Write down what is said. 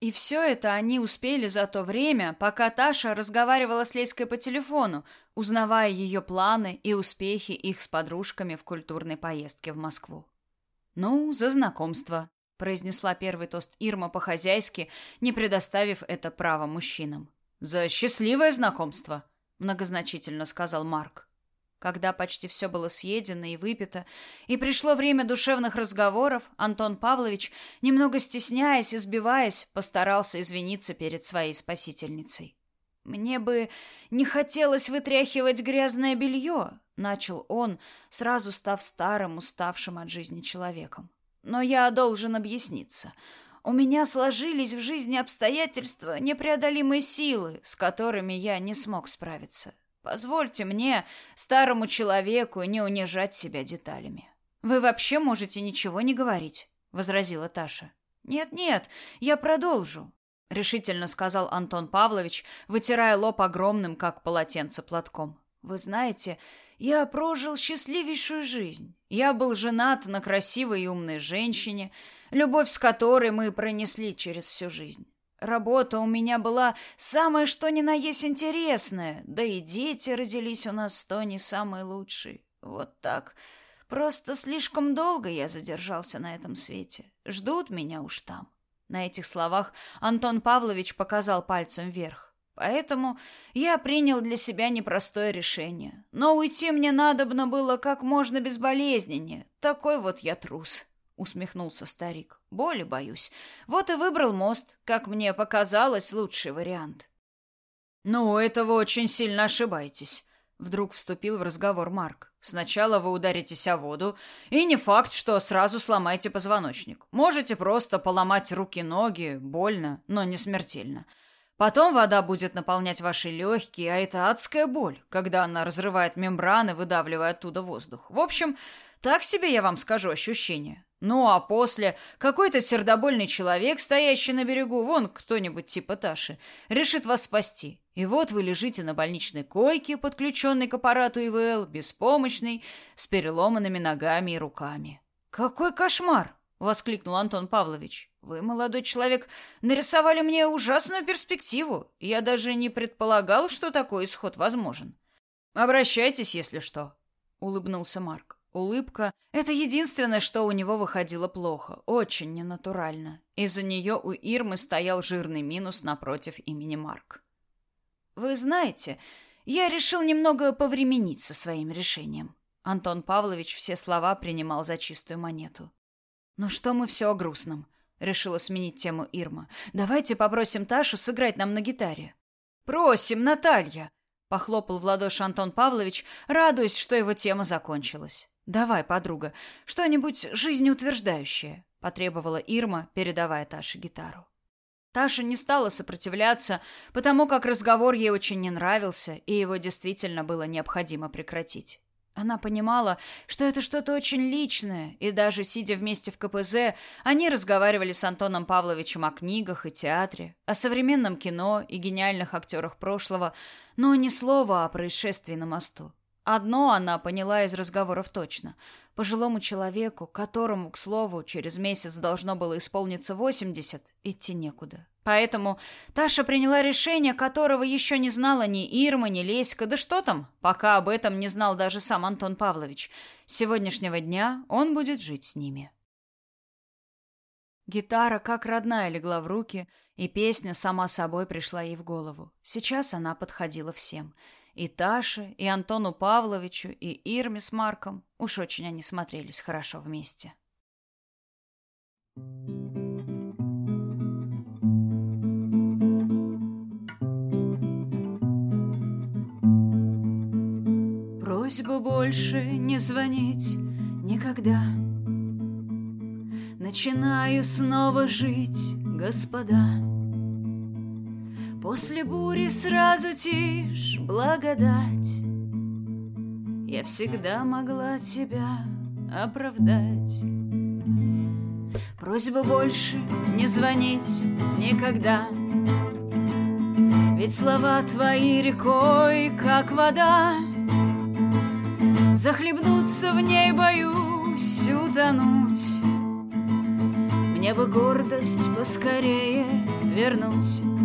И все это они успели за то время, пока Таша разговаривала с Леськой по телефону, узнавая ее планы и успехи их с подружками в культурной поездке в Москву. «Ну, за знакомство», — произнесла первый тост Ирма по-хозяйски, не предоставив это право мужчинам. «За счастливое знакомство», — многозначительно сказал Марк. Когда почти все было съедено и выпито, и пришло время душевных разговоров, Антон Павлович, немного стесняясь и сбиваясь, постарался извиниться перед своей спасительницей. «Мне бы не хотелось вытряхивать грязное белье», — начал он, сразу став старым, уставшим от жизни человеком. «Но я должен объясниться. У меня сложились в жизни обстоятельства непреодолимой силы, с которыми я не смог справиться. Позвольте мне, старому человеку, не унижать себя деталями. Вы вообще можете ничего не говорить, возразила Таша. Нет-нет, я продолжу, решительно сказал Антон Павлович, вытирая лоб огромным, как полотенце, платком. Вы знаете, я прожил счастливейшую жизнь. Я был женат на красивой и умной женщине, любовь с которой мы пронесли через всю жизнь. Работа у меня была самая что ни на есть интересная, да и дети родились у нас то не самые лучшие. Вот так. Просто слишком долго я задержался на этом свете. Ждут меня уж там. На этих словах Антон Павлович показал пальцем вверх. Поэтому я принял для себя непростое решение. Но уйти мне надобно было как можно безболезненнее. Такой вот я трус усмехнулся старик. Боли боюсь. Вот и выбрал мост, как мне показалось, лучший вариант. Ну, это вы очень сильно ошибаетесь, вдруг вступил в разговор Марк. Сначала вы ударитесь о воду, и не факт, что сразу сломаете позвоночник. Можете просто поломать руки-ноги, больно, но не смертельно. Потом вода будет наполнять ваши легкие, а это адская боль, когда она разрывает мембраны, выдавливая оттуда воздух. В общем, так себе я вам скажу ощущение. Ну, а после какой-то сердобольный человек, стоящий на берегу, вон кто-нибудь типа Таши, решит вас спасти. И вот вы лежите на больничной койке, подключенной к аппарату ИВЛ, беспомощный, с переломанными ногами и руками. «Какой кошмар!» — воскликнул Антон Павлович. «Вы, молодой человек, нарисовали мне ужасную перспективу. Я даже не предполагал, что такой исход возможен. Обращайтесь, если что», — улыбнулся Марк. Улыбка — это единственное, что у него выходило плохо, очень ненатурально. Из-за нее у Ирмы стоял жирный минус напротив имени Марк. «Вы знаете, я решил немного повременить со своим решением». Антон Павлович все слова принимал за чистую монету. «Но что мы все о грустном?» — решила сменить тему Ирма. «Давайте попросим Ташу сыграть нам на гитаре». «Просим, Наталья!» — похлопал в ладоши Антон Павлович, радуясь, что его тема закончилась. «Давай, подруга, что-нибудь жизнеутверждающее», — потребовала Ирма, передавая Таше гитару. Таша не стала сопротивляться, потому как разговор ей очень не нравился, и его действительно было необходимо прекратить. Она понимала, что это что-то очень личное, и даже сидя вместе в КПЗ, они разговаривали с Антоном Павловичем о книгах и театре, о современном кино и гениальных актерах прошлого, но ни слова о происшествии на мосту. Одно она поняла из разговоров точно. Пожилому человеку, которому, к слову, через месяц должно было исполниться восемьдесят, идти некуда. Поэтому Таша приняла решение, которого еще не знала ни Ирма, ни Леська, да что там, пока об этом не знал даже сам Антон Павлович. С сегодняшнего дня он будет жить с ними. Гитара как родная легла в руки, и песня сама собой пришла ей в голову. Сейчас она подходила всем — и Таше, и Антону Павловичу, и Ирме с Марком. Уж очень они смотрелись хорошо вместе. Просьба больше не звонить никогда. Начинаю снова жить, господа. После бури сразу тишь, благодать. Я всегда могла тебя оправдать. Просьба больше не звонить никогда. Ведь слова твои рекой, как вода. Захлебнуться в ней боюсь утонуть. Мне бы гордость поскорее вернуть